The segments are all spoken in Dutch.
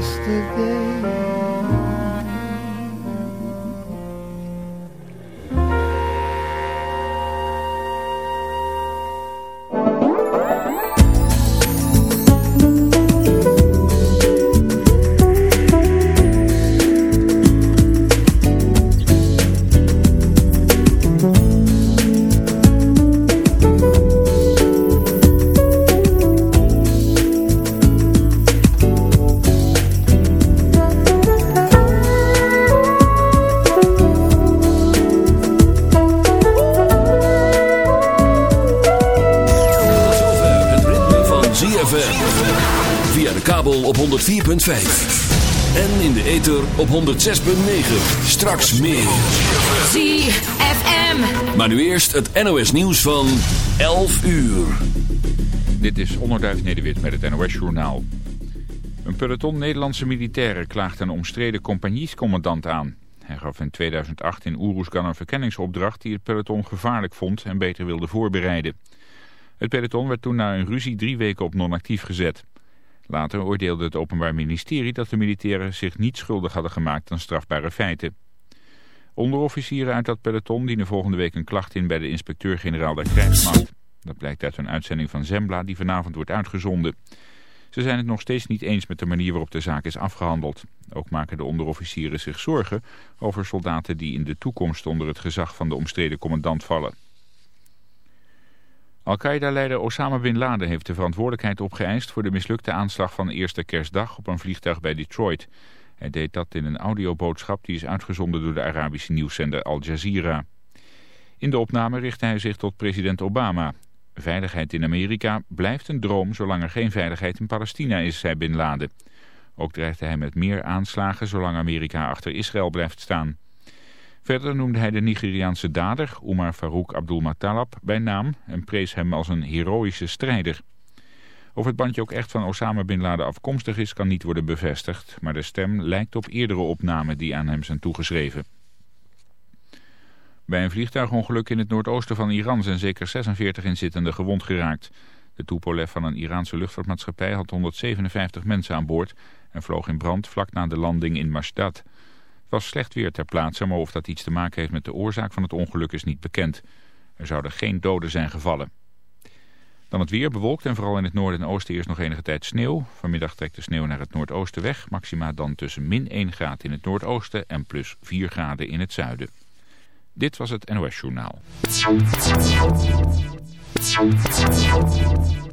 yesterday. En in de ether op 106.9. Straks meer. ZFM. Maar nu eerst het NOS nieuws van 11 uur. Dit is Onderduif Nederwit met het NOS-journaal. Een peloton Nederlandse militairen klaagt een omstreden compagniescommandant aan. Hij gaf in 2008 in Oeroesgan een verkenningsopdracht die het peloton gevaarlijk vond en beter wilde voorbereiden. Het peloton werd toen na een ruzie drie weken op non-actief gezet. Later oordeelde het Openbaar Ministerie dat de militairen zich niet schuldig hadden gemaakt aan strafbare feiten. Onderofficieren uit dat peloton dienen volgende week een klacht in bij de inspecteur-generaal der krijgsmacht. Dat blijkt uit een uitzending van Zembla die vanavond wordt uitgezonden. Ze zijn het nog steeds niet eens met de manier waarop de zaak is afgehandeld. Ook maken de onderofficieren zich zorgen over soldaten die in de toekomst onder het gezag van de omstreden commandant vallen. Al-Qaeda-leider Osama Bin Laden heeft de verantwoordelijkheid opgeëist voor de mislukte aanslag van eerste kerstdag op een vliegtuig bij Detroit. Hij deed dat in een audioboodschap die is uitgezonden door de Arabische nieuwszender Al Jazeera. In de opname richtte hij zich tot president Obama. Veiligheid in Amerika blijft een droom zolang er geen veiligheid in Palestina is, zei Bin Laden. Ook dreigde hij met meer aanslagen zolang Amerika achter Israël blijft staan. Verder noemde hij de Nigeriaanse dader, Umar Farouk Abdul-Matalab, bij naam en prees hem als een heroïsche strijder. Of het bandje ook echt van Osama Bin Laden afkomstig is, kan niet worden bevestigd, maar de stem lijkt op eerdere opnamen die aan hem zijn toegeschreven. Bij een vliegtuigongeluk in het noordoosten van Iran zijn zeker 46 inzittenden gewond geraakt. De Tupolev van een Iraanse luchtvaartmaatschappij had 157 mensen aan boord en vloog in brand vlak na de landing in Mashdad. Was slecht weer ter plaatse, maar of dat iets te maken heeft met de oorzaak van het ongeluk is niet bekend. Er zouden geen doden zijn gevallen. Dan het weer bewolkt en vooral in het noorden en oosten eerst nog enige tijd sneeuw. Vanmiddag trekt de sneeuw naar het noordoosten weg. Maxima dan tussen min 1 graad in het noordoosten en plus 4 graden in het zuiden. Dit was het NOS Journaal.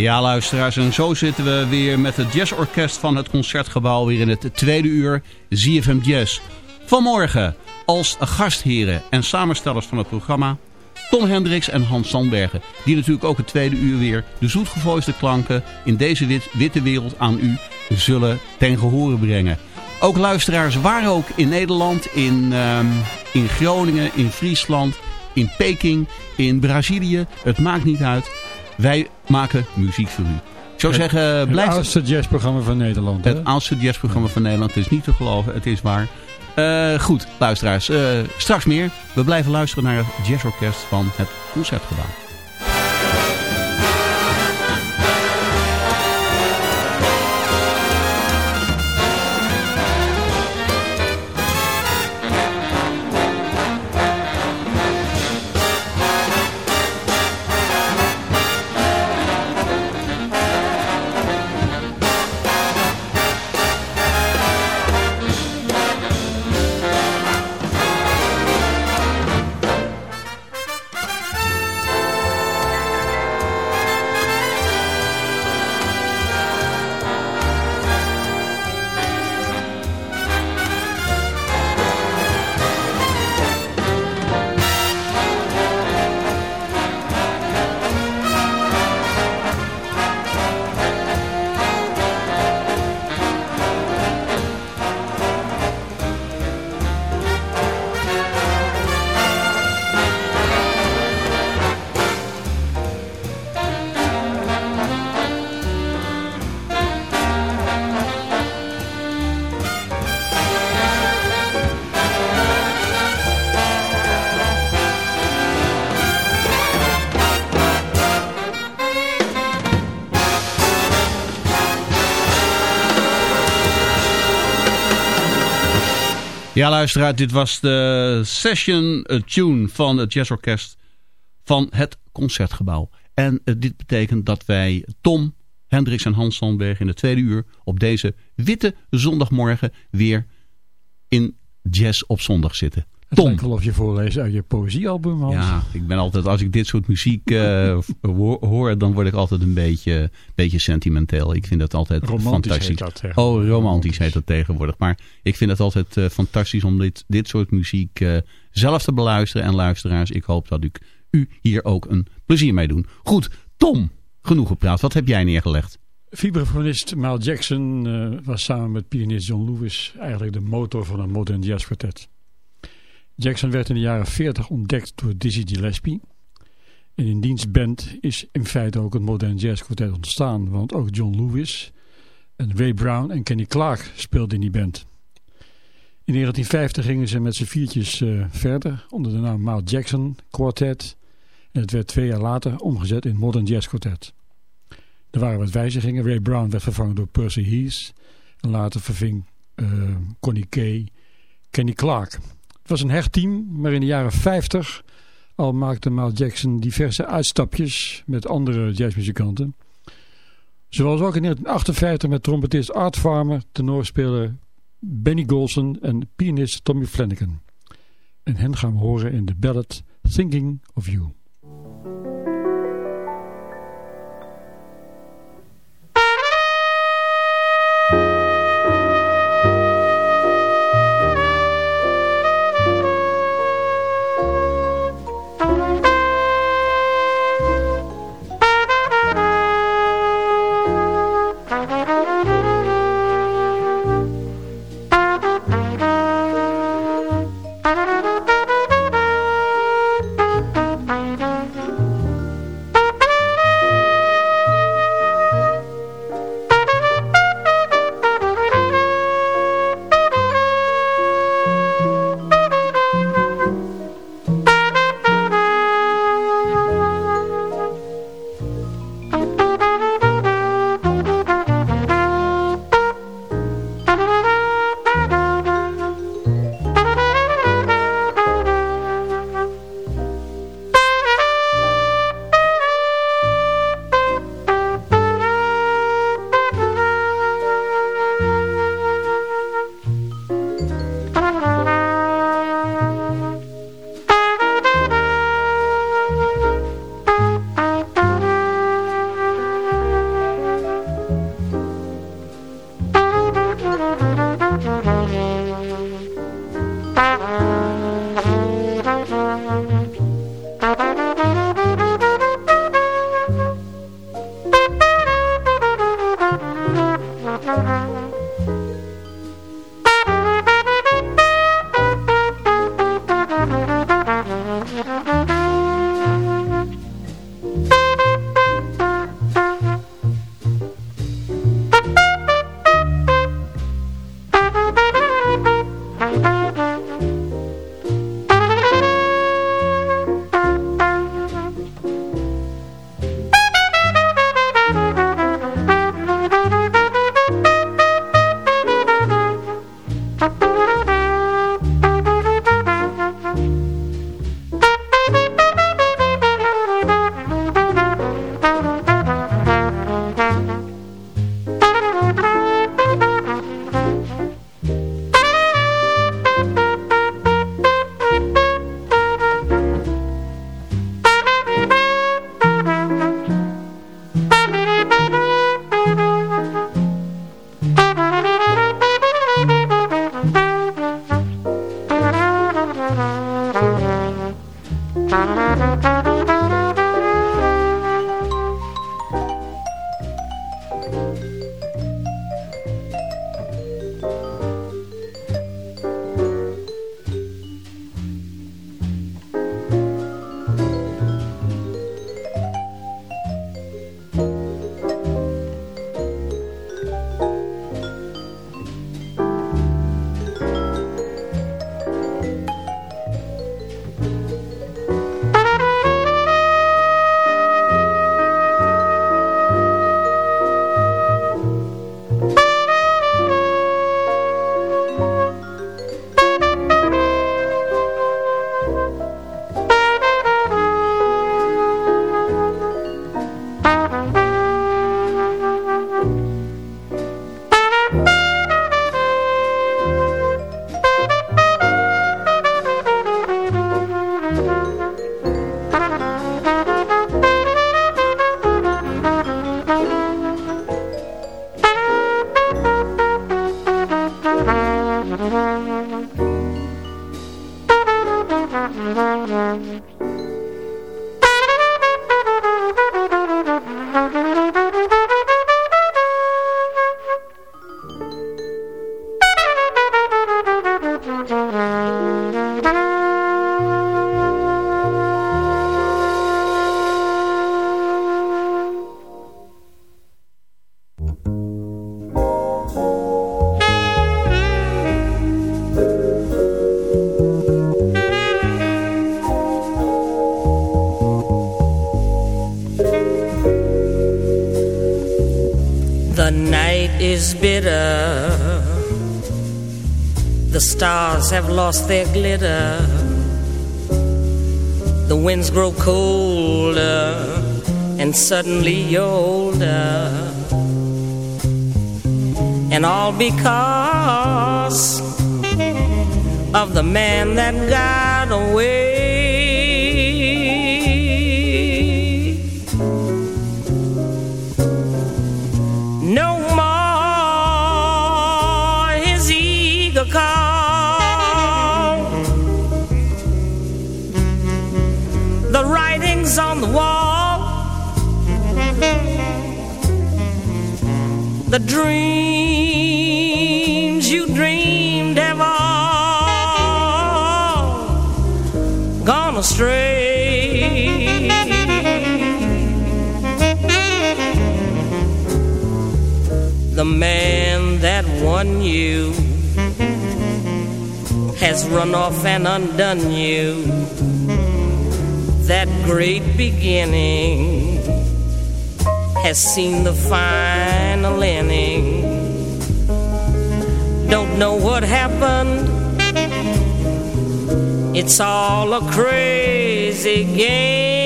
Ja, luisteraars, en zo zitten we weer met het jazzorkest van het Concertgebouw weer in het tweede uur ZFM Jazz. Vanmorgen als gastheren en samenstellers van het programma Tom Hendricks en Hans Sandbergen. Die natuurlijk ook het tweede uur weer de zoetgevoiste klanken in deze witte wereld aan u zullen ten gehore brengen. Ook luisteraars waar ook in Nederland, in, ehm, in Groningen, in Friesland, in Peking, in Brazilië. Het maakt niet uit. Wij maken muziek voor u. Ik zou zeggen, blijf... Het oudste jazzprogramma van Nederland. Het oudste jazzprogramma van Nederland. Het is niet te geloven, het is waar. Uh, goed, luisteraars. Uh, straks meer. We blijven luisteren naar het jazzorkest van het Concertgebouw. Ja, luisteraar, dit was de session tune van het jazzorkest van het Concertgebouw. En uh, dit betekent dat wij Tom, Hendricks en Hans Sandberg in de tweede uur op deze witte zondagmorgen weer in Jazz op zondag zitten. Het Tom. lijkt wel of je voorleest uit je poëziealbum, Hans. Ja, ik ben altijd, als ik dit soort muziek uh, hoor, dan word ik altijd een beetje, beetje sentimenteel. Ik vind dat altijd romantisch fantastisch. Dat oh, romantisch heet dat tegenwoordig. Maar ik vind het altijd uh, fantastisch om dit, dit soort muziek uh, zelf te beluisteren. En luisteraars, ik hoop dat ik u hier ook een plezier mee doe. Goed, Tom, genoeg gepraat. Wat heb jij neergelegd? Vibrafonist Miles Jackson was samen met pianist John Lewis eigenlijk de motor van een modern jazz quartet. Jackson werd in de jaren 40 ontdekt door Dizzy Gillespie. En in diens band is in feite ook het Modern Jazz Quartet ontstaan. Want ook John Lewis en Ray Brown en Kenny Clark speelden in die band. In 1950 gingen ze met z'n viertjes uh, verder onder de naam Miles Jackson Quartet. En het werd twee jaar later omgezet in Modern Jazz Quartet. Er waren wat wijzigingen. Ray Brown werd vervangen door Percy Heath. En later verving uh, Connie Kay Kenny Clark. Was een hecht team, maar in de jaren 50 al maakte Miles Jackson diverse uitstapjes met andere jazzmuzikanten. Zoals ook in 1958 met trompetist Art Farmer, tenorspeler Benny Golson en pianist Tommy Flanagan. En hen gaan we horen in de ballad Thinking of You. Have lost their glitter. The winds grow colder, and suddenly you're older. And all because of the man that got away. The dreams you dreamed have all gone astray. The man that won you has run off and undone you. That great beginning has seen the final inning. Don't know what happened. It's all a crazy game.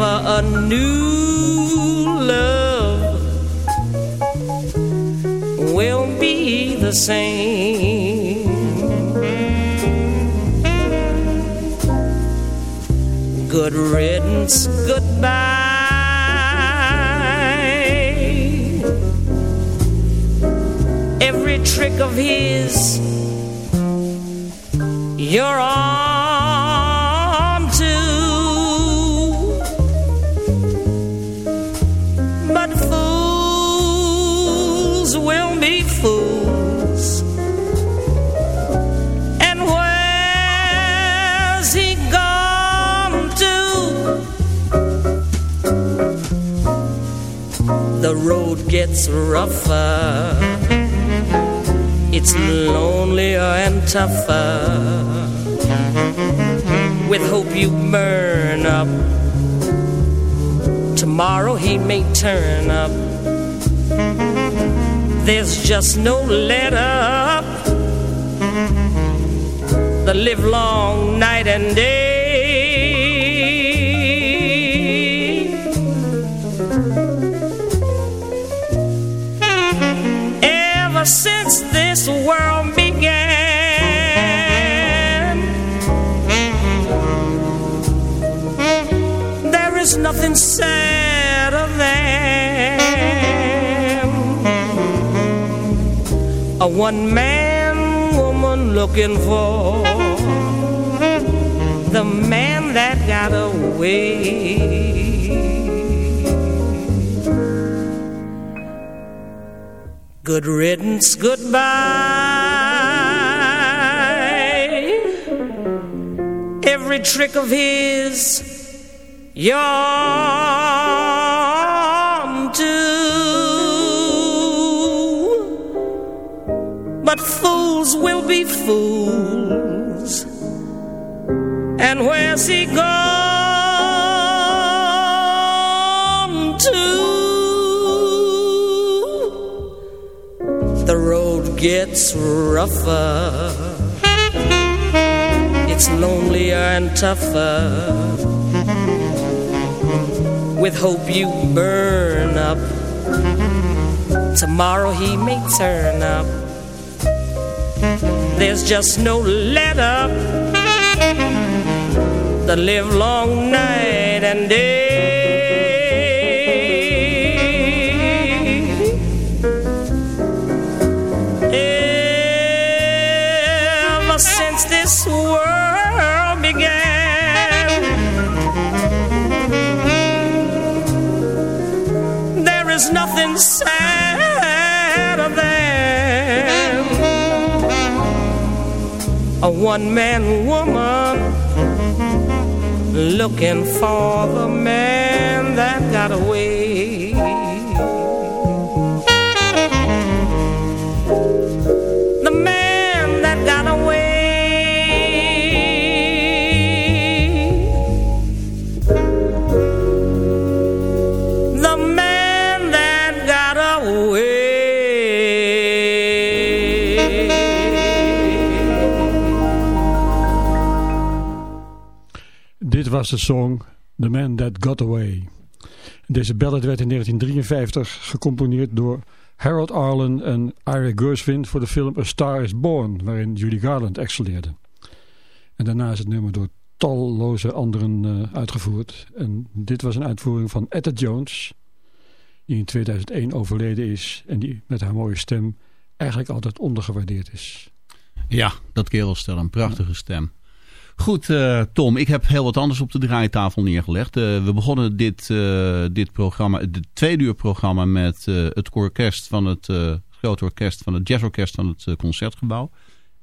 Never a new love will be the same. Good riddance, goodbye. Every trick of his, you're on gets rougher. It's lonelier and tougher. With hope you burn up. Tomorrow he may turn up. There's just no let up. The live long night and day. One man woman looking for the man that got away. Good riddance, goodbye. Every trick of his, you're fools will be fools. And where's he gone to? The road gets rougher. It's lonelier and tougher. With hope you burn up. Tomorrow he may turn up. There's just no let up. The live long night and day. Ever since this world began, there is nothing one man woman looking for the man that got away. Was de song The Man That Got Away. Deze ballad werd in 1953 gecomponeerd door Harold Arlen en Ira Gershwin voor de film A Star Is Born, waarin Judy Garland excelleerde. En daarna is het nummer door talloze anderen uh, uitgevoerd. En dit was een uitvoering van Etta Jones, die in 2001 overleden is en die met haar mooie stem eigenlijk altijd ondergewaardeerd is. Ja, dat kerelstel, een prachtige stem. Goed, uh, Tom, ik heb heel wat anders op de draaitafel neergelegd. Uh, we begonnen dit, uh, dit programma, het tweede uur programma met het orkest van het grote orkest van het jazzorkest van het Concertgebouw.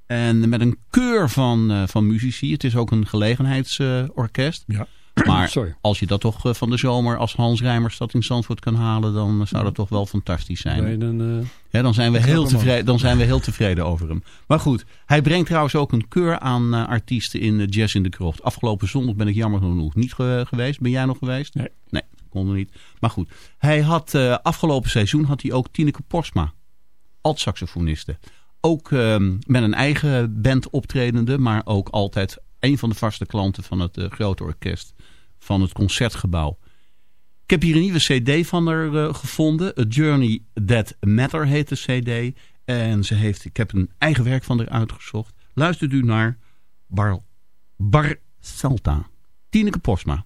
En met een keur van, van muzici. Het is ook een gelegenheidsorkest. ja. Maar Sorry. als je dat toch van de zomer als Hans Rijmers dat in Zandvoort kan halen, dan zou dat toch wel fantastisch zijn. Nee, dan, Ja, dan, zijn we heel tevreden, dan zijn we heel tevreden over hem. Maar goed, hij brengt trouwens ook een keur aan eh, artiesten in eh, Jazz in de Krocht. Afgelopen zondag ben ik jammer genoeg niet ge- geweest. Ben jij nog geweest? Nee. Nee, kon er niet. Maar goed, hij had eh, afgelopen seizoen had hij ook Tineke Porsma, alt-saxofoniste. Ook ehm, met een eigen band optredende, maar ook altijd een van de vaste klanten van het eh, grote orkest van het Concertgebouw. Ik heb hier een nieuwe cd van haar uh, gevonden. A Journey That Matter heet de cd. En ze heeft, ik heb een eigen werk van haar uitgezocht. Luistert u naar Bar, Bar Salta. Tineke Posma.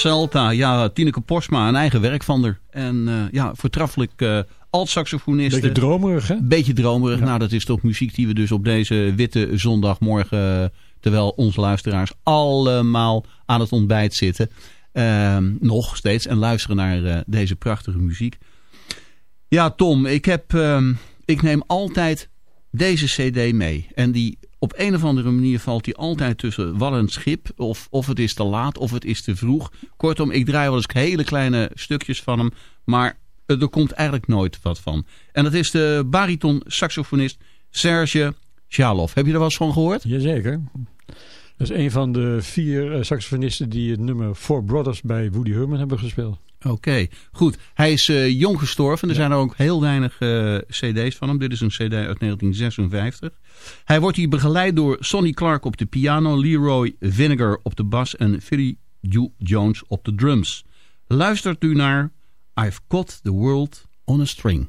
Celta, ja, Tineke Posma, een eigen werk van haar. En uh, ja, voortreffelijk uh, alt-saxofoniste. Beetje dromerig, hè? Beetje dromerig. Ja. Nou, dat is toch muziek die we dus op deze witte zondagmorgen... terwijl onze luisteraars allemaal aan het ontbijt zitten... Uh, nog steeds en luisteren naar deze prachtige muziek. Ja, Tom, ik, heb, uh, ik neem altijd deze cd mee. En die op een of andere manier valt die altijd tussen wat een schip. Of, of het is te laat of het is te vroeg. Kortom, ik draai wel eens hele kleine stukjes van hem. Maar er komt eigenlijk nooit wat van. En dat is de bariton saxofonist Serge Shalov. Heb je er wel eens van gehoord? Jazeker. Dat is een van de vier uh, saxofonisten die het nummer Four Brothers bij Woody Herman hebben gespeeld. Oké, okay, goed. Hij is uh, jong gestorven. Er ja. zijn er ook heel weinig uh, cd's van hem. Dit is een cd uit 1956. Hij wordt hier begeleid door Sonny Clark op de piano, Leroy Vinegar op de bas en Philly Joe Jones op de drums. Luistert u naar I've Got the World on a String.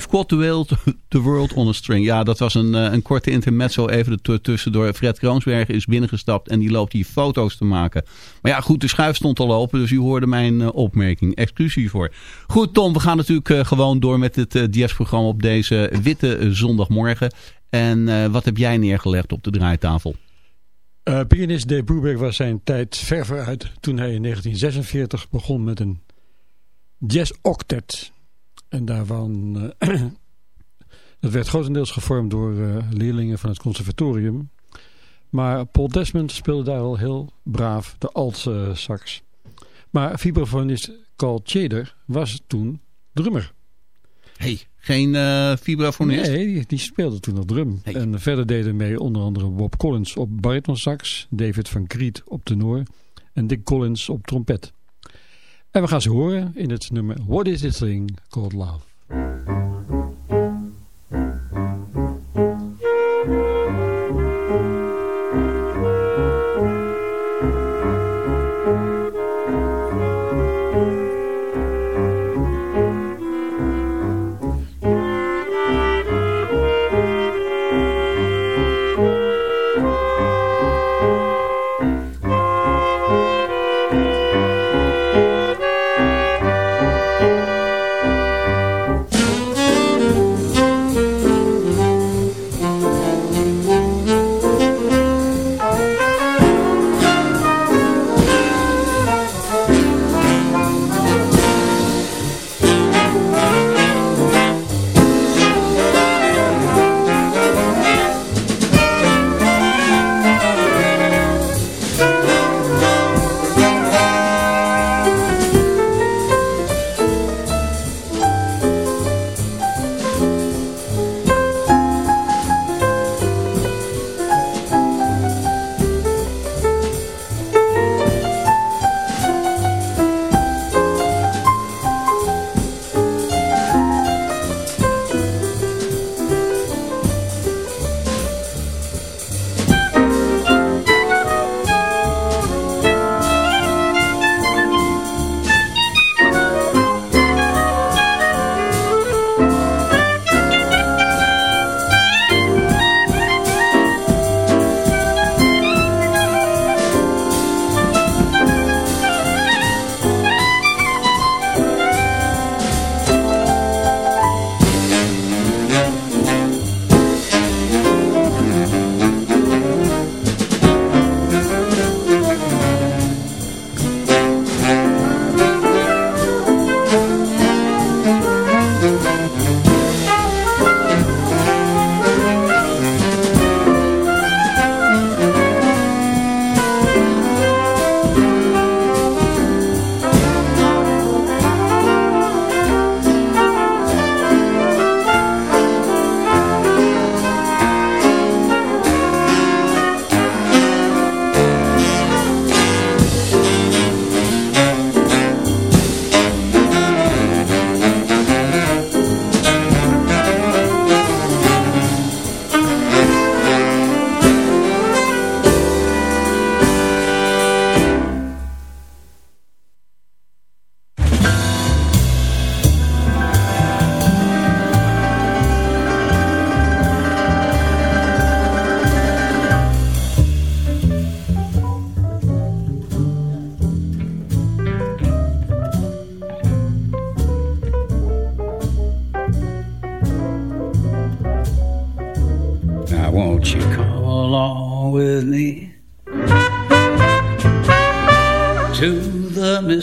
I've the world, the world on a string. Ja, dat was een, eh, een korte intermezzo even tussendoor. Fred Kroonsberger is binnengestapt en die loopt hier foto's te maken. Maar ja, goed, de schuif stond al open, dus u hoorde mijn uh, opmerking. Excuus voor. Goed, Tom, we gaan natuurlijk uh, gewoon door met het jazzprogramma op deze witte zondagmorgen. En wat heb jij neergelegd op de draaitafel? pianist Dave Brubeck was zijn tijd ver vooruit toen hij in 1946 begon met een jazz octet. En daarvan, uh, dat werd grotendeels gevormd door uh, leerlingen van het conservatorium. Maar Paul Desmond speelde daar al heel braaf de alt-sax. maar vibrafonist Carl Tjeder was toen drummer. hey, geen uh, vibrafonist? Nee, die, die, speelde toen nog drum. En verder deden mee onder andere Bob Collins op baritonsax, David van Kriet op tenor en Dick Collins op trompet. En we gaan ze horen in het nummer What is this thing called love?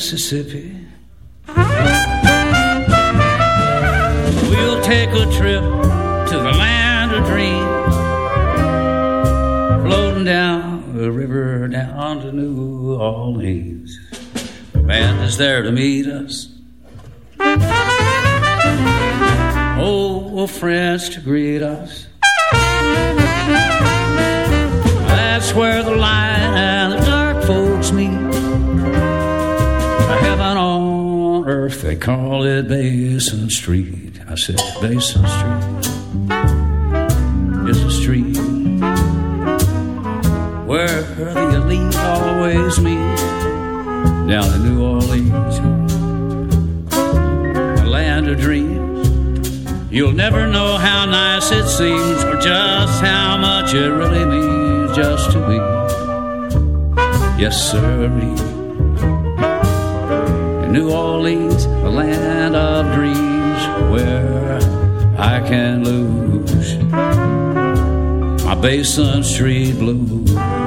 Mississippi? We'll take a trip to the land of dreams, floating down the river down to New Orleans. The band is there to meet us. Oh, friends to greet us. That's where the light they call it Basin Street. I said, Basin Street is a street where the elite always meet. Down in New Orleans, the land of dreams. You'll never know how nice it seems or just how much it really means just to be. Yes, sir. New Orleans, the land of dreams where I can lose my Basin Street blues.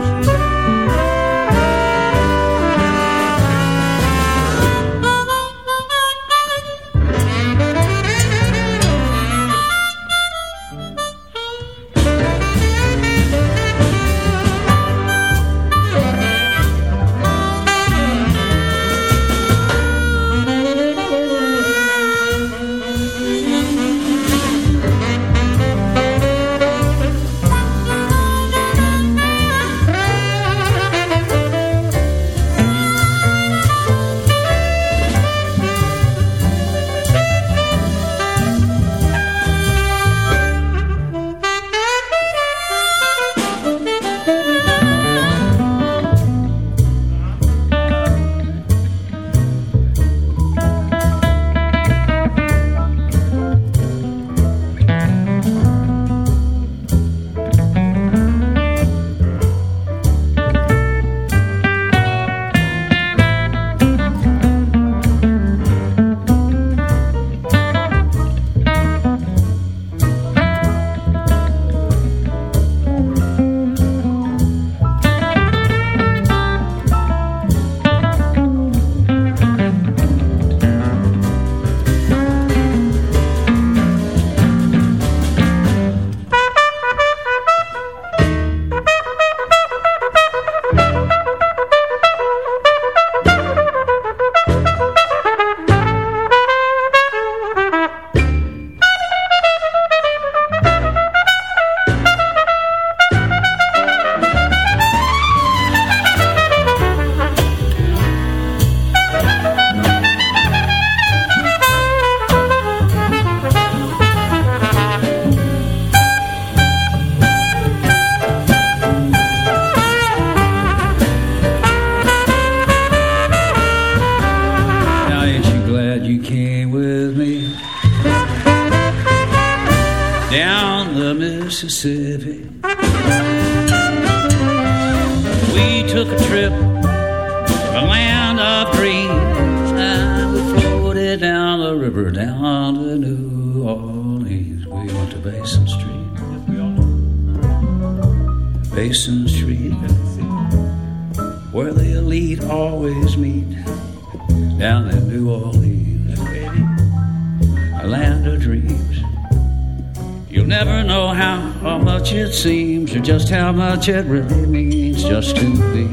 Much it really means just to be.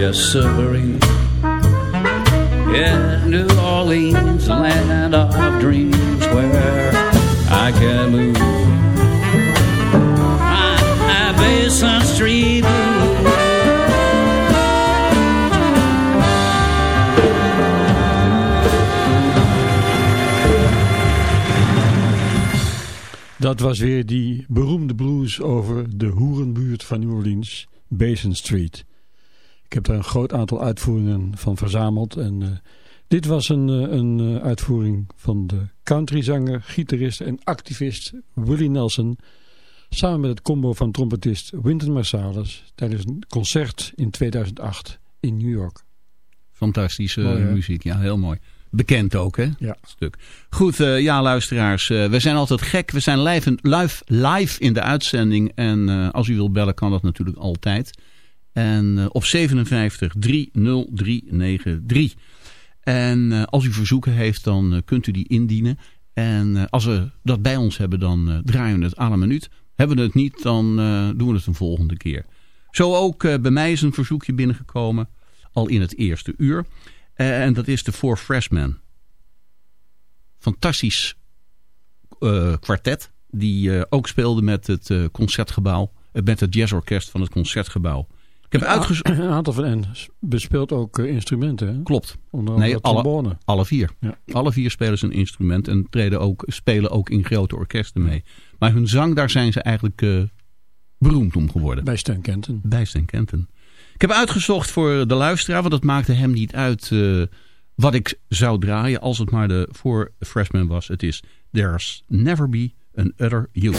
Yes, sirree. Yeah, New Orleans, land of dreams where I can move. My, my Basin Street Dat was weer die beroemde blues over de hoerenbuurt van New Orleans, Basin Street. Ik heb daar een groot aantal uitvoeringen van verzameld. En uh, dit was een, uh, een uh, uitvoering van de countryzanger, gitarist en activist Willie Nelson... samen met het combo van trompetist Wynton Marsalis... tijdens een concert in 2008 in New York. Fantastische Mooi, muziek, ja, heel mooi. Bekend ook, hè? Ja. Stuk. Goed, eh, ja, luisteraars. eh, we zijn altijd gek. We zijn live, in- live, live in de uitzending. En eh, als u wilt bellen, kan dat natuurlijk altijd. En op 57 30393. En als u verzoeken heeft, dan kunt u die indienen. En als we dat bij ons hebben, dan draaien we het aan een minuut. Hebben we het niet, dan doen we het een volgende keer. Zo ook bij mij is een verzoekje binnengekomen. Al in het eerste uur. Eh, en dat is de Four Freshmen. Fantastisch eh, kwartet. Die eh, ook speelde met het Concertgebouw. met het jazzorkest van het Concertgebouw. Ik heb uitgezocht... Een aantal van hen bespeelt ook instrumenten. Hè? Klopt. Onder Nee, alle-. Alle vier. Ja. Alle vier spelen ze een instrument en treden ook, spelen ook in grote orkesten mee. Maar hun zang, daar zijn ze eigenlijk beroemd om geworden. Bij Stan Kenton. Bij Stan Kenton. Ik heb uitgezocht voor de luisteraar, want het maakte hem niet uit eh, wat ik zou draaien als het maar de voor Freshman was. Het is There's Never Be an Other You.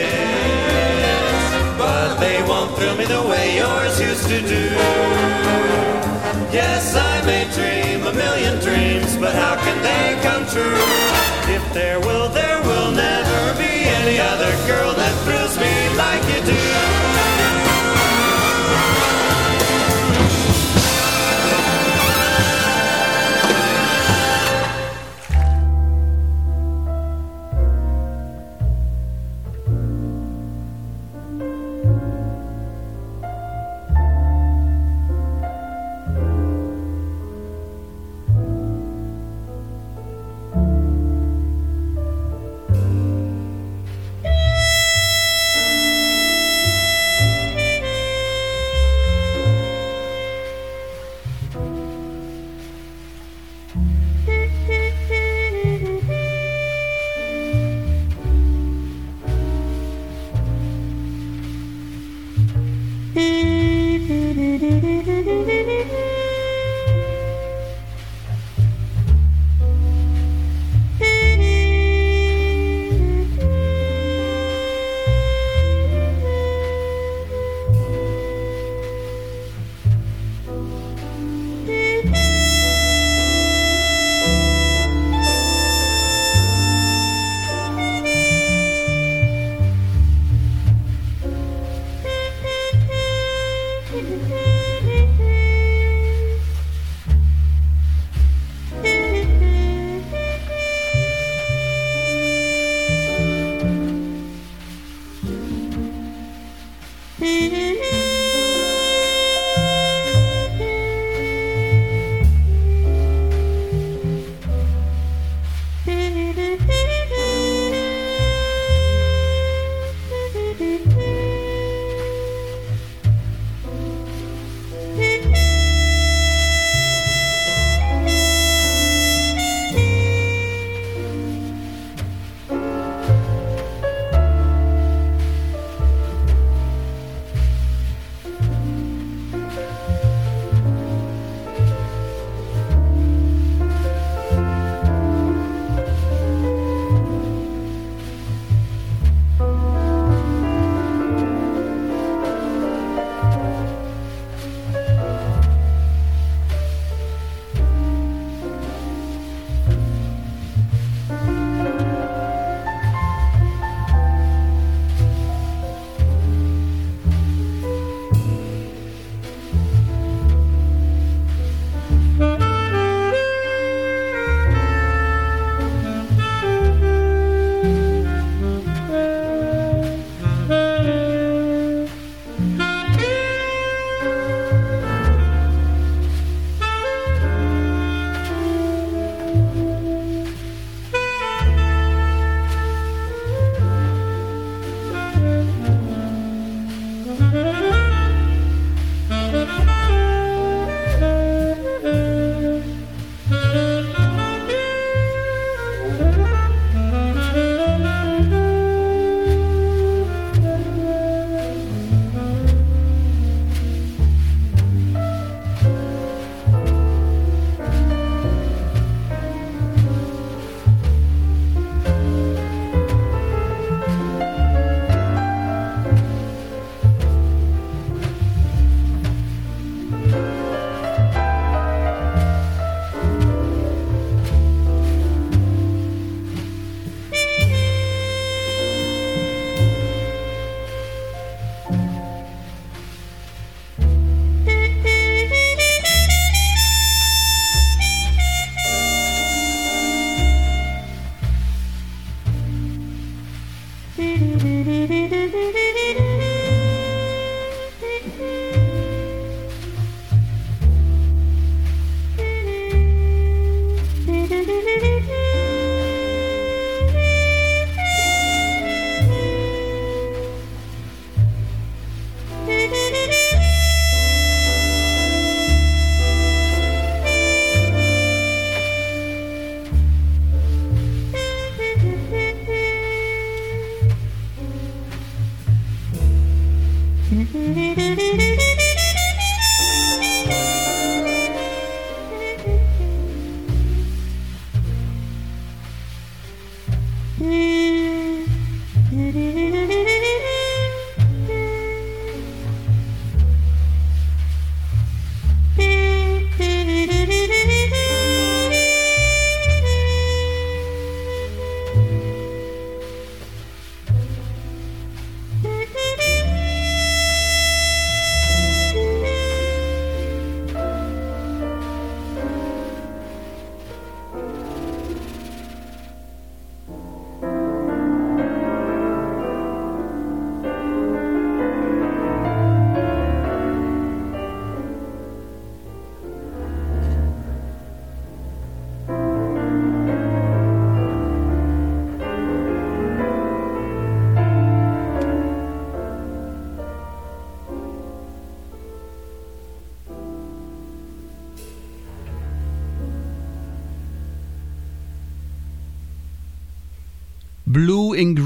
Kiss, but they won't thrill me the way yours used to do. Yes, I may dream a million dreams, but how can they come true? If there will, there will never be any other girl that thrills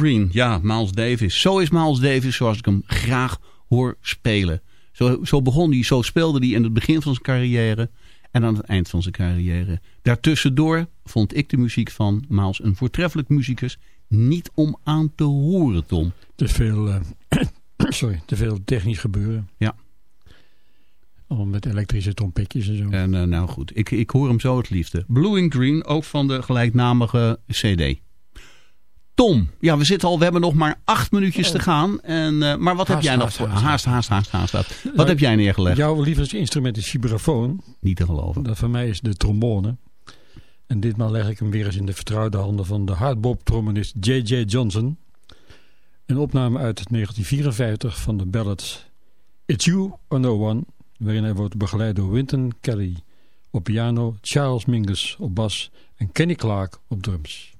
Green. Ja, Miles Davis. Zo is Miles Davis zoals ik hem graag hoor spelen. Zo, zo begon hij, zo speelde hij in het begin van zijn carrière en aan het eind van zijn carrière. Daartussendoor vond ik de muziek van Miles een voortreffelijk muzikus. Niet om aan te horen, Tom. Te veel, uh, sorry, te veel technisch gebeuren. Ja. Al met elektrische trompetjes en zo. En uh, nou goed, ik, ik hoor hem zo het liefste. Blue in Green, ook van de gelijknamige cd. Tom, ja, we zitten al, we hebben nog maar acht minuutjes te gaan. En, uh, maar wat haast, heb jij nog haast, voor? haast, Haast, haast, haast, haast. Wat nou, heb jij neergelegd? Jouw lievelingsinstrument is vibrafoon. Niet te geloven. Dat van mij is de trombone. En ditmaal leg ik hem weer eens in de vertrouwde handen van de hardbop-trombonist J.J. Johnson. Een opname uit 1954 van de ballad It's You or No One, waarin hij wordt begeleid door Wynton Kelly op piano, Charles Mingus op bas en Kenny Clark op drums.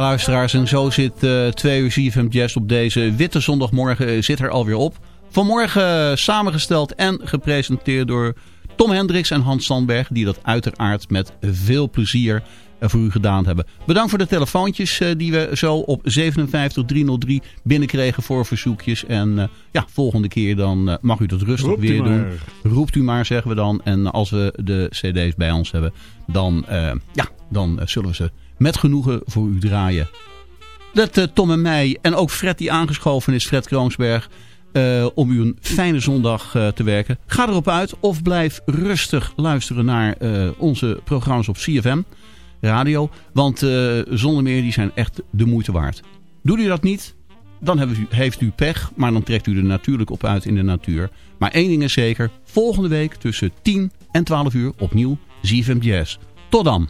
Luisteraars, en zo zit uh, twee uur CFM Jazz op deze witte zondagmorgen zit er alweer op. Vanmorgen samengesteld en gepresenteerd door Tom Hendricks en Hans Sandberg, die dat uiteraard met veel plezier voor u gedaan hebben. Bedankt voor de telefoontjes die we zo op 57303 binnenkregen voor verzoekjes. En ja, volgende keer dan mag u dat rustig Roept weer doen. Roept u maar, zeggen we dan. En als we de cd's bij ons hebben, dan, eh, ja, dan eh, zullen we ze met genoegen voor u draaien. Dat eh, Tom en mij en ook Fred die aangeschoven is, Fred Kroonsberg... eh, om u een fijne zondag eh, te werken. Ga erop uit of blijf rustig luisteren naar eh, onze programma's op CFM Radio. Want eh, zonder meer, die zijn echt de moeite waard. Doet u dat niet, dan heeft u, pech, maar dan trekt u er natuurlijk op uit in de natuur. Maar één ding is zeker, volgende week tussen 10 en 12 uur opnieuw ZFM Jazz. Tot dan!